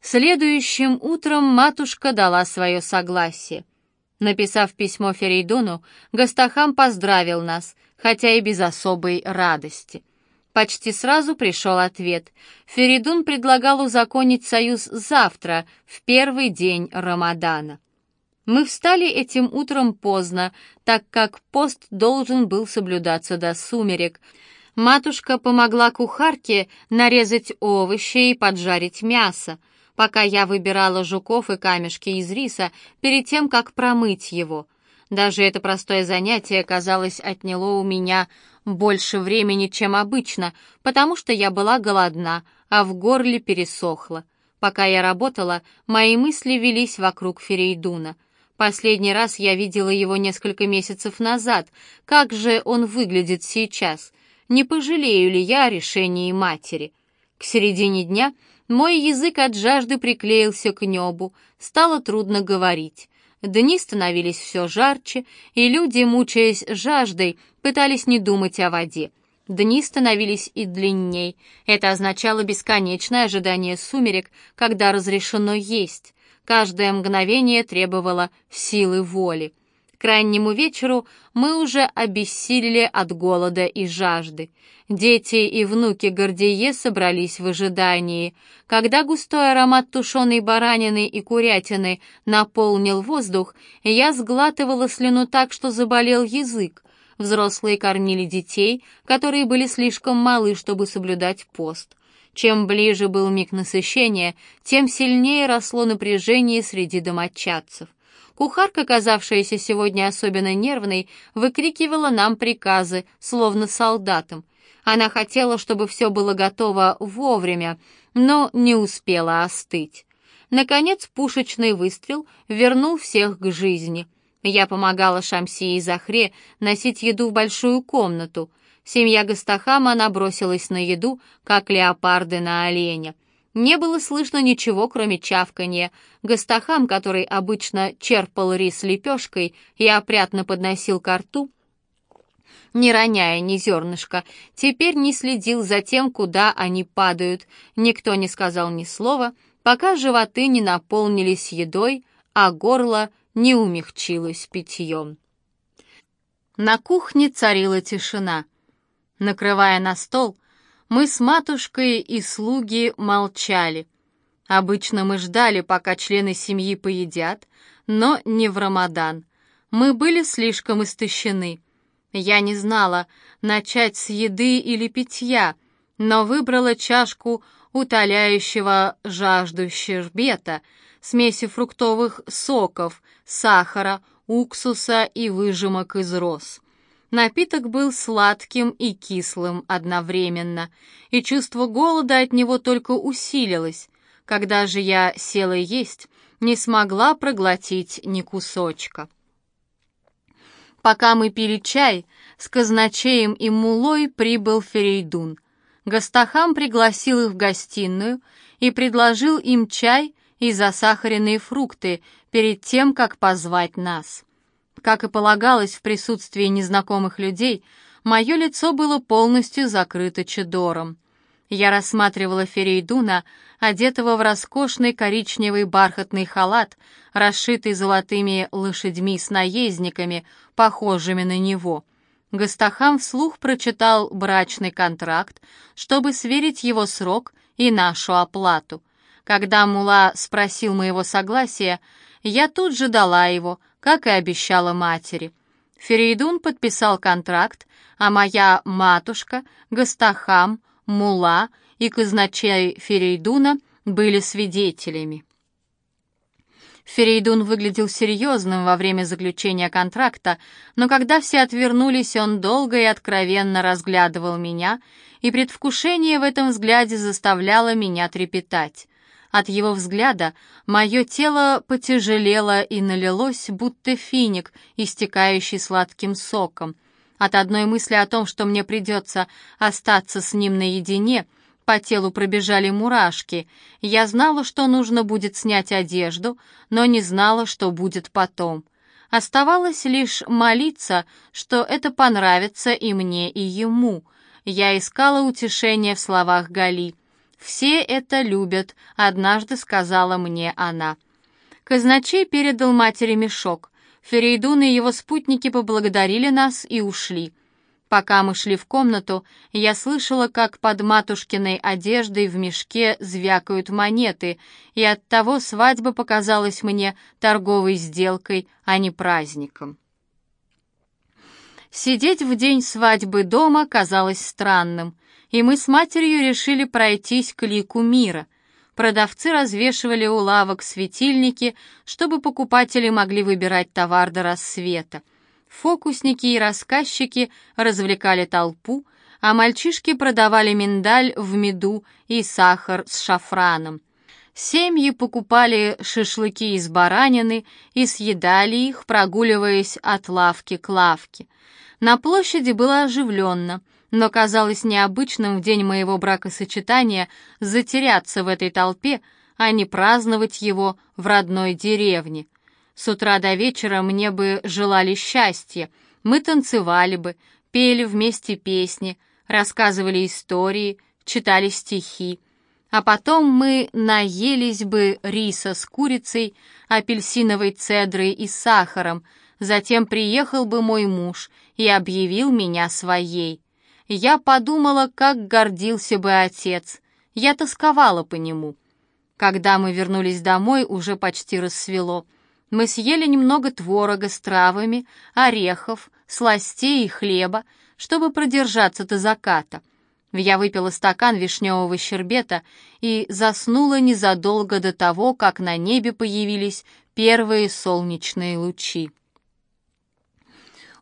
Следующим утром матушка дала свое согласие. Написав письмо Ферейдону, Гастахам поздравил нас, хотя и без особой радости. Почти сразу пришел ответ. Феридун предлагал узаконить союз завтра, в первый день Рамадана. Мы встали этим утром поздно, так как пост должен был соблюдаться до сумерек. Матушка помогла кухарке нарезать овощи и поджарить мясо, пока я выбирала жуков и камешки из риса перед тем, как промыть его. Даже это простое занятие, казалось, отняло у меня больше времени, чем обычно, потому что я была голодна, а в горле пересохло. Пока я работала, мои мысли велись вокруг Ферейдуна. Последний раз я видела его несколько месяцев назад. Как же он выглядит сейчас? Не пожалею ли я о решении матери? К середине дня мой язык от жажды приклеился к небу, стало трудно говорить. Дни становились все жарче, и люди, мучаясь жаждой, пытались не думать о воде. Дни становились и длинней. Это означало бесконечное ожидание сумерек, когда разрешено есть. Каждое мгновение требовало силы воли. К раннему вечеру мы уже обессилели от голода и жажды. Дети и внуки Гордие собрались в ожидании. Когда густой аромат тушеной баранины и курятины наполнил воздух, я сглатывала слюну так, что заболел язык. Взрослые кормили детей, которые были слишком малы, чтобы соблюдать пост. Чем ближе был миг насыщения, тем сильнее росло напряжение среди домочадцев. Кухарка, казавшаяся сегодня особенно нервной, выкрикивала нам приказы, словно солдатам. Она хотела, чтобы все было готово вовремя, но не успела остыть. Наконец пушечный выстрел вернул всех к жизни. Я помогала Шамси и Захре носить еду в большую комнату. Семья Гастахама набросилась на еду, как леопарды на оленя. Не было слышно ничего, кроме чавканья. Гастахам, который обычно черпал рис лепешкой и опрятно подносил ко рту, не роняя ни зернышка, теперь не следил за тем, куда они падают. Никто не сказал ни слова, пока животы не наполнились едой, а горло не умягчилось питьем. На кухне царила тишина. Накрывая на стол, мы с матушкой и слуги молчали. Обычно мы ждали, пока члены семьи поедят, но не в Рамадан. Мы были слишком истощены. Я не знала, начать с еды или питья, но выбрала чашку утоляющего жажду щербета, смеси фруктовых соков, сахара, уксуса и выжимок из роз. Напиток был сладким и кислым одновременно, и чувство голода от него только усилилось. Когда же я села есть, не смогла проглотить ни кусочка. Пока мы пили чай, с казначеем и мулой прибыл Ферейдун. Гастахам пригласил их в гостиную и предложил им чай и засахаренные фрукты перед тем, как позвать нас. Как и полагалось в присутствии незнакомых людей, мое лицо было полностью закрыто чедором. Я рассматривала Ферейдуна, одетого в роскошный коричневый бархатный халат, расшитый золотыми лошадьми с наездниками, похожими на него. Гастахам вслух прочитал брачный контракт, чтобы сверить его срок и нашу оплату. Когда Мула спросил моего согласия, я тут же дала его, как и обещала матери. Ферейдун подписал контракт, а моя матушка, Гастахам, Мула и казначей Ферейдуна были свидетелями. Ферейдун выглядел серьезным во время заключения контракта, но когда все отвернулись, он долго и откровенно разглядывал меня, и предвкушение в этом взгляде заставляло меня трепетать. От его взгляда мое тело потяжелело и налилось, будто финик, истекающий сладким соком. От одной мысли о том, что мне придется остаться с ним наедине, по телу пробежали мурашки. Я знала, что нужно будет снять одежду, но не знала, что будет потом. Оставалось лишь молиться, что это понравится и мне, и ему. Я искала утешение в словах Гали — Все это любят», — однажды сказала мне она. Казначей передал матери мешок. Ферейдун и его спутники поблагодарили нас и ушли. Пока мы шли в комнату, я слышала, как под матушкиной одеждой в мешке звякают монеты, и оттого свадьба показалась мне торговой сделкой, а не праздником. Сидеть в день свадьбы дома казалось странным, и мы с матерью решили пройтись к лику мира. Продавцы развешивали у лавок светильники, чтобы покупатели могли выбирать товар до рассвета. Фокусники и рассказчики развлекали толпу, а мальчишки продавали миндаль в меду и сахар с шафраном. Семьи покупали шашлыки из баранины и съедали их, прогуливаясь от лавки к лавке. На площади было оживленно, но казалось необычным в день моего бракосочетания затеряться в этой толпе, а не праздновать его в родной деревне. С утра до вечера мне бы желали счастья. Мы танцевали бы, пели вместе песни, рассказывали истории, читали стихи. А потом мы наелись бы риса с курицей, апельсиновой цедрой и сахаром. Затем приехал бы мой муж и объявил меня своей. Я подумала, как гордился бы отец. Я тосковала по нему. Когда мы вернулись домой, уже почти рассвело — мы съели немного творога с травами, орехов, сластей и хлеба, чтобы продержаться до заката. Я выпила стакан вишневого щербета и заснула незадолго до того, как на небе появились первые солнечные лучи.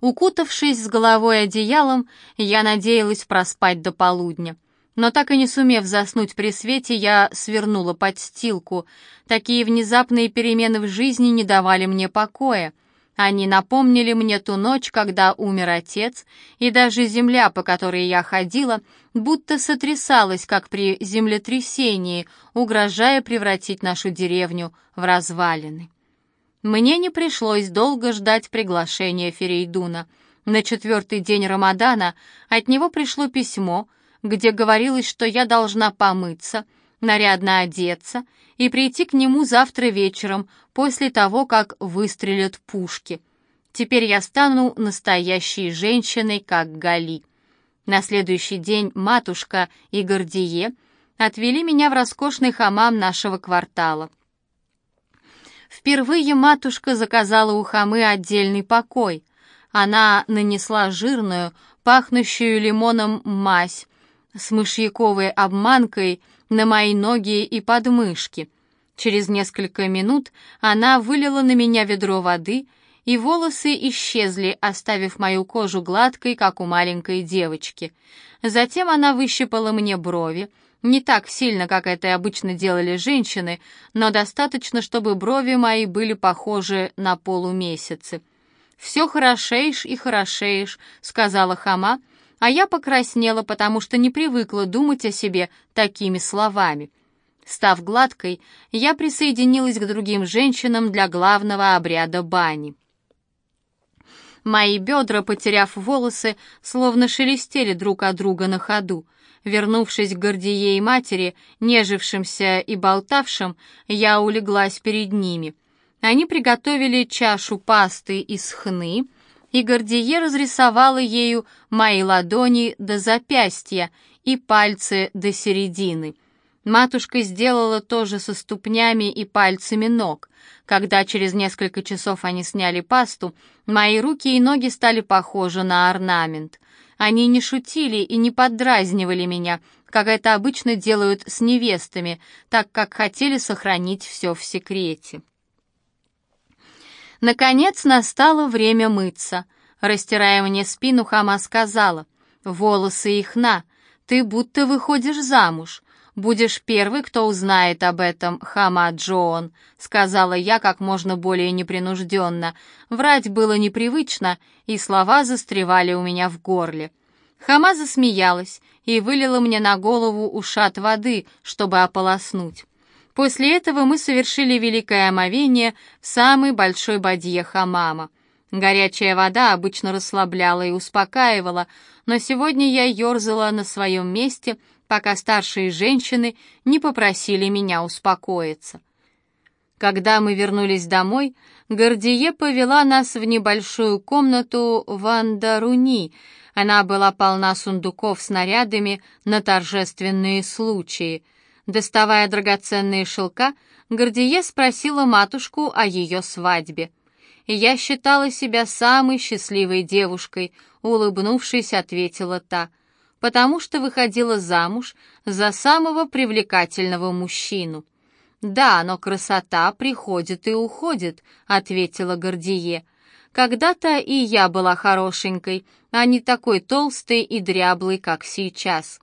Укутавшись с головой одеялом, я надеялась проспать до полудня. Но так и не сумев заснуть при свете, я свернула подстилку. Такие внезапные перемены в жизни не давали мне покоя. Они напомнили мне ту ночь, когда умер отец, и даже земля, по которой я ходила, будто сотрясалась, как при землетрясении, угрожая превратить нашу деревню в развалины. Мне не пришлось долго ждать приглашения Ферейдуна. На четвертый день Рамадана от него пришло письмо — где говорилось, что я должна помыться, нарядно одеться и прийти к нему завтра вечером, после того, как выстрелят пушки. Теперь я стану настоящей женщиной, как Гали. На следующий день матушка и Гордие отвели меня в роскошный хамам нашего квартала. Впервые матушка заказала у хамы отдельный покой. Она нанесла жирную, пахнущую лимоном мазь, с мышьяковой обманкой на мои ноги и подмышки. Через несколько минут она вылила на меня ведро воды, и волосы исчезли, оставив мою кожу гладкой, как у маленькой девочки. Затем она выщипала мне брови, не так сильно, как это обычно делали женщины, но достаточно, чтобы брови мои были похожи на полумесяцы. «Все хорошеешь и хорошеешь», — сказала Хама, а я покраснела, потому что не привыкла думать о себе такими словами. Став гладкой, я присоединилась к другим женщинам для главного обряда бани. Мои бедра, потеряв волосы, словно шелестели друг от друга на ходу. Вернувшись к Гордие и матери, нежившимся и болтавшим, я улеглась перед ними. Они приготовили чашу пасты из хны — и Гордие разрисовала ею мои ладони до запястья и пальцы до середины. Матушка сделала то же со ступнями и пальцами ног. Когда через несколько часов они сняли пасту, мои руки и ноги стали похожи на орнамент. Они не шутили и не поддразнивали меня, как это обычно делают с невестами, так как хотели сохранить все в секрете. Наконец настало время мыться. Растирая мне спину, Хама сказала, «Волосы их на, ты будто выходишь замуж. Будешь первый, кто узнает об этом, Хама Джоон», сказала я как можно более непринужденно. Врать было непривычно, и слова застревали у меня в горле. Хама засмеялась и вылила мне на голову ушат воды, чтобы ополоснуть. После этого мы совершили великое омовение в самой большой бадье хамама. Горячая вода обычно расслабляла и успокаивала, но сегодня я ерзала на своем месте, пока старшие женщины не попросили меня успокоиться. Когда мы вернулись домой, Гордие повела нас в небольшую комнату в Андаруни. Она была полна сундуков с нарядами на торжественные случаи. Доставая драгоценные шелка, Гордие спросила матушку о ее свадьбе. Я считала себя самой счастливой девушкой, улыбнувшись, ответила та, потому что выходила замуж за самого привлекательного мужчину. «Да, но красота приходит и уходит», — ответила Гордие. «Когда-то и я была хорошенькой, а не такой толстой и дряблой, как сейчас.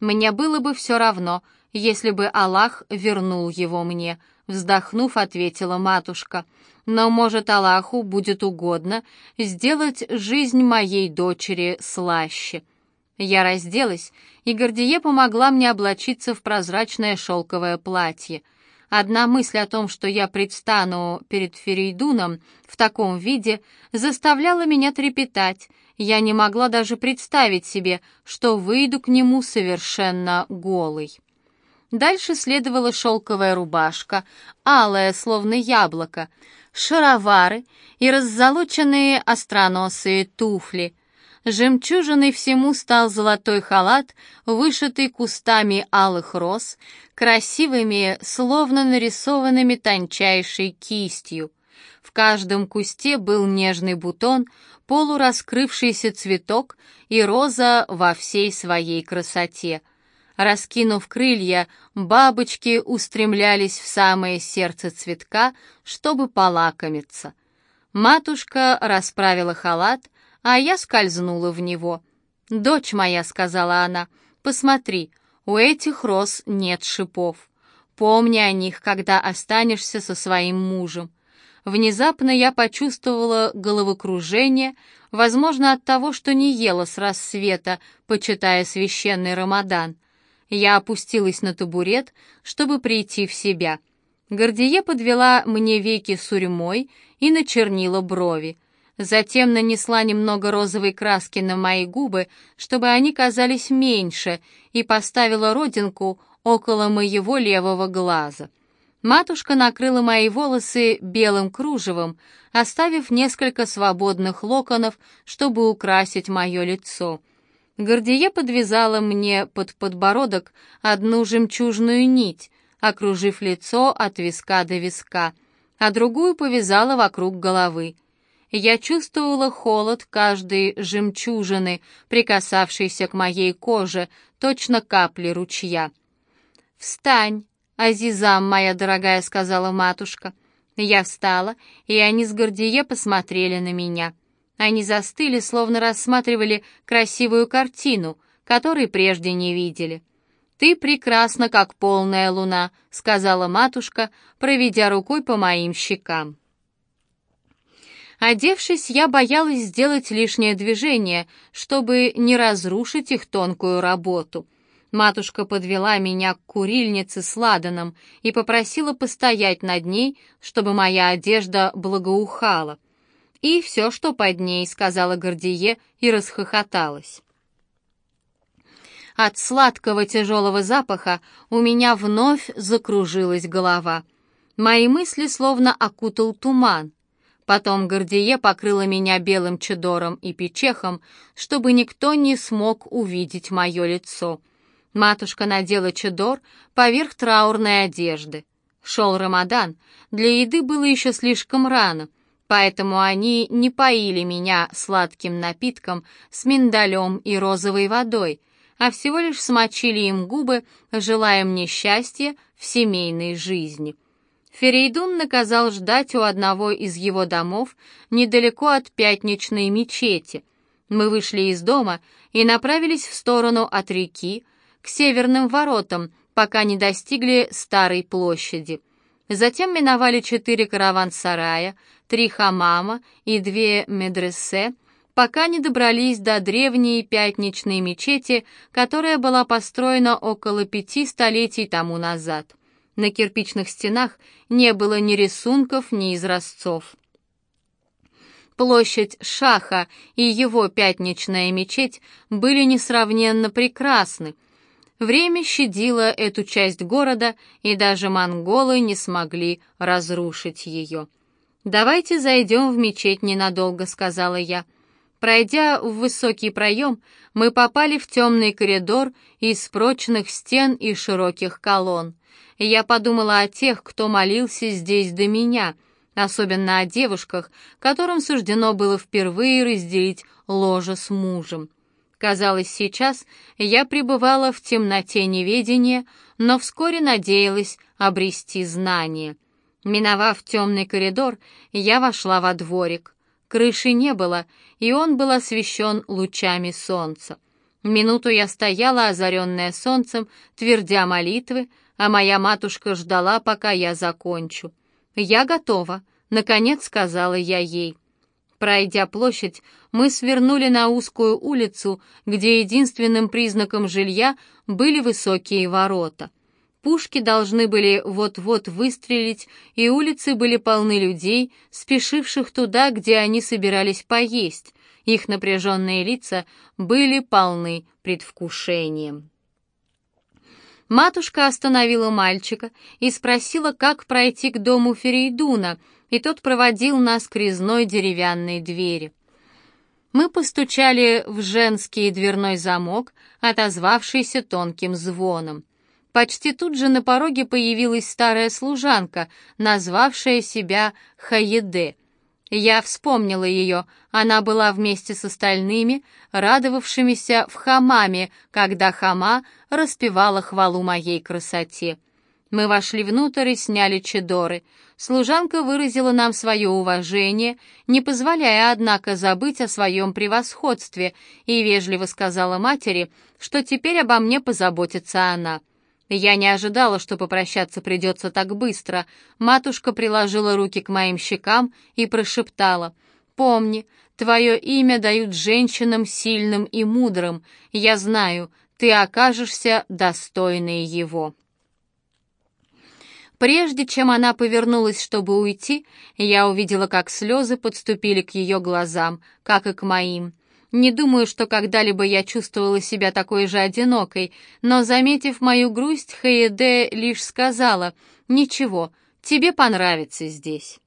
Мне было бы все равно, если бы Аллах вернул его мне», — вздохнув, ответила матушка. «Но, может, Аллаху будет угодно сделать жизнь моей дочери слаще». Я разделась, и Гордие помогла мне облачиться в прозрачное шелковое платье — Одна мысль о том, что я предстану перед Ферейдуном в таком виде, заставляла меня трепетать. Я не могла даже представить себе, что выйду к нему совершенно голой. Дальше следовала шелковая рубашка, алая, словно яблоко, шаровары и раззолоченные остроносые туфли — Жемчужиной всему стал золотой халат, вышитый кустами алых роз, красивыми, словно нарисованными тончайшей кистью. В каждом кусте был нежный бутон, полураскрывшийся цветок и роза во всей своей красоте. Раскинув крылья, бабочки устремлялись в самое сердце цветка, чтобы полакомиться. Матушка расправила халат, а я скользнула в него. «Дочь моя», — сказала она, — «посмотри, у этих роз нет шипов. Помни о них, когда останешься со своим мужем». Внезапно я почувствовала головокружение, возможно, от того, что не ела с рассвета, почитая священный Рамадан. Я опустилась на табурет, чтобы прийти в себя. Гордие подвела мне веки сурьмой и начернила брови. Затем нанесла немного розовой краски на мои губы, чтобы они казались меньше, и поставила родинку около моего левого глаза. Матушка накрыла мои волосы белым кружевом, оставив несколько свободных локонов, чтобы украсить мое лицо. Гордие подвязала мне под подбородок одну жемчужную нить, окружив лицо от виска до виска, а другую повязала вокруг головы. Я чувствовала холод каждой жемчужины, прикасавшейся к моей коже, точно капли ручья. «Встань, Азизам, моя дорогая», — сказала матушка. Я встала, и они с Гордие посмотрели на меня. Они застыли, словно рассматривали красивую картину, которой прежде не видели. «Ты прекрасна, как полная луна», — сказала матушка, проведя рукой по моим щекам. Одевшись, я боялась сделать лишнее движение, чтобы не разрушить их тонкую работу. Матушка подвела меня к курильнице с ладаном и попросила постоять над ней, чтобы моя одежда благоухала. «И все, что под ней», — сказала Гордие и расхохоталась. От сладкого тяжелого запаха у меня вновь закружилась голова. Мои мысли словно окутал туман. Потом Гордие покрыла меня белым чедором и печехом, чтобы никто не смог увидеть мое лицо. Матушка надела чедор поверх траурной одежды. Шел Рамадан, для еды было еще слишком рано, поэтому они не поили меня сладким напитком с миндалем и розовой водой, а всего лишь смочили им губы, желая мне счастья в семейной жизни. Ферейдун наказал ждать у одного из его домов недалеко от пятничной мечети. Мы вышли из дома и направились в сторону от реки, к северным воротам, пока не достигли Старой площади. Затем миновали четыре караван-сарая, три хамама и две медресе, пока не добрались до древней пятничной мечети, которая была построена около пяти столетий тому назад. На кирпичных стенах не было ни рисунков, ни изразцов. Площадь Шаха и его пятничная мечеть были несравненно прекрасны. Время щадило эту часть города, и даже монголы не смогли разрушить ее. «Давайте зайдем в мечеть ненадолго», — сказала я. Пройдя в высокий проем, мы попали в темный коридор из прочных стен и широких колонн. Я подумала о тех, кто молился здесь до меня, особенно о девушках, которым суждено было впервые разделить ложе с мужем. Казалось, сейчас я пребывала в темноте неведения, но вскоре надеялась обрести знание. Миновав темный коридор, я вошла во дворик. Крыши не было, и он был освещен лучами солнца. Минуту я стояла, озаренная солнцем, твердя молитвы, а моя матушка ждала, пока я закончу. «Я готова», — наконец сказала я ей. Пройдя площадь, мы свернули на узкую улицу, где единственным признаком жилья были высокие ворота. Пушки должны были вот-вот выстрелить, и улицы были полны людей, спешивших туда, где они собирались поесть. Их напряженные лица были полны предвкушением. Матушка остановила мальчика и спросила, как пройти к дому Ферейдуна, и тот проводил нас к резной деревянной двери. Мы постучали в женский дверной замок, отозвавшийся тонким звоном. Почти тут же на пороге появилась старая служанка, назвавшая себя Хаеде. Я вспомнила ее, она была вместе с остальными, радовавшимися в хамаме, когда хама распевала хвалу моей красоте. Мы вошли внутрь и сняли чедоры. Служанка выразила нам свое уважение, не позволяя, однако, забыть о своем превосходстве, и вежливо сказала матери, что теперь обо мне позаботится она. Я не ожидала, что попрощаться придется так быстро. Матушка приложила руки к моим щекам и прошептала. «Помни, твое имя дают женщинам сильным и мудрым. Я знаю, ты окажешься достойной его». Прежде чем она повернулась, чтобы уйти, я увидела, как слезы подступили к ее глазам, как и к моим. Не думаю, что когда-либо я чувствовала себя такой же одинокой, но, заметив мою грусть, Хейде лишь сказала «Ничего, тебе понравится здесь».